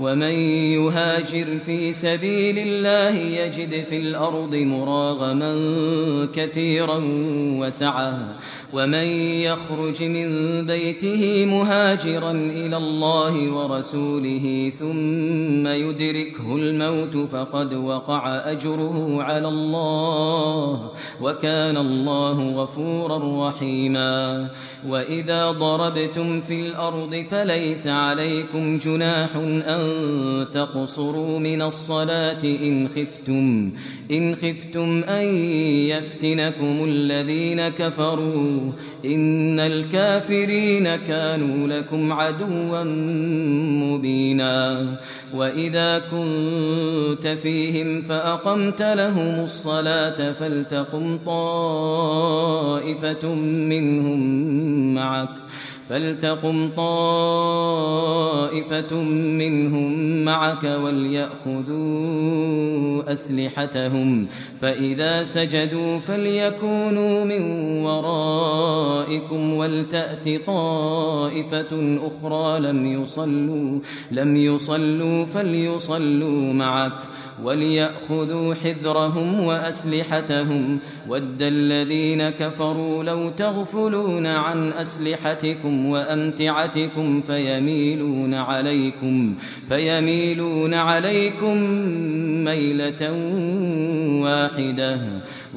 ومن يهاجر في سبيل الله يجد في الأرض مراغما كثيرا وسعا ومن يخرج من بيته مهاجرا إلى الله ورسوله ثم يدركه الموت فقد وقع أجره على الله وكان الله غفورا رحيما وإذا ضربتم في الأرض فليس عليكم جناح أن تقصروا من الصلاة إن خفتم إن خفتم أن يفتنكم الذين كفروا إن الكافرين كانوا لكم عدوا مبينا. وإذا كنت فيهم فأقمت لهم الصلاة فلتقم طائفة منهم معك. فلتقم طائفة منهم معك وليأخذوا أسلحتهم فإذا سجدوا فليكونوا من ورائكم ولتأت طائفة أخرى لم يصلوا, لم يصلوا فليصلوا معك وليأخذوا حذرهم وأسلحتهم. ود الذين كفروا لو تغفلون عن أسلحتكم وأمتعتكم فيميلون عليكم فيميلون عليكم ميلة واحدة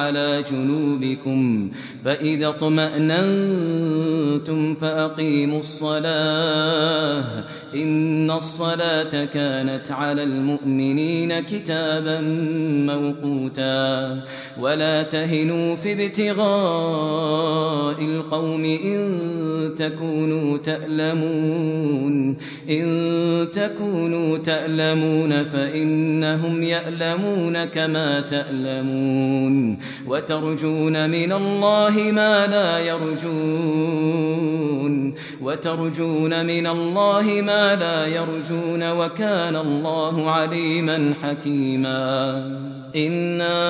على جنوبكم فإذا اطمأننتم كنتم فأقيموا الصلاة إن الصلاة كانت على المؤمنين كتابا موقوتا ولا تهنوا في ابتغاء القوم إن تكونوا تألمون إن تكونوا تألمون فإنهم يألمون كما تألمون وترجون من الله ما لا يرجون تتقون وترجون من الله ما لا يرجون وكان الله عليما حكيما إِنَّا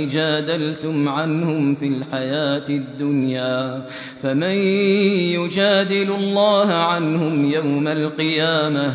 الأهواء جادلتم عنهم في الحياة الدنيا فمن يجادل الله عنهم يوم القيامة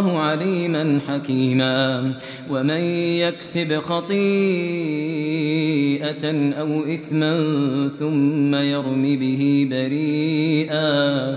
والله عليما حكيما. ومن يكسب خطيئة أو إثما ثم يرمي به بريئا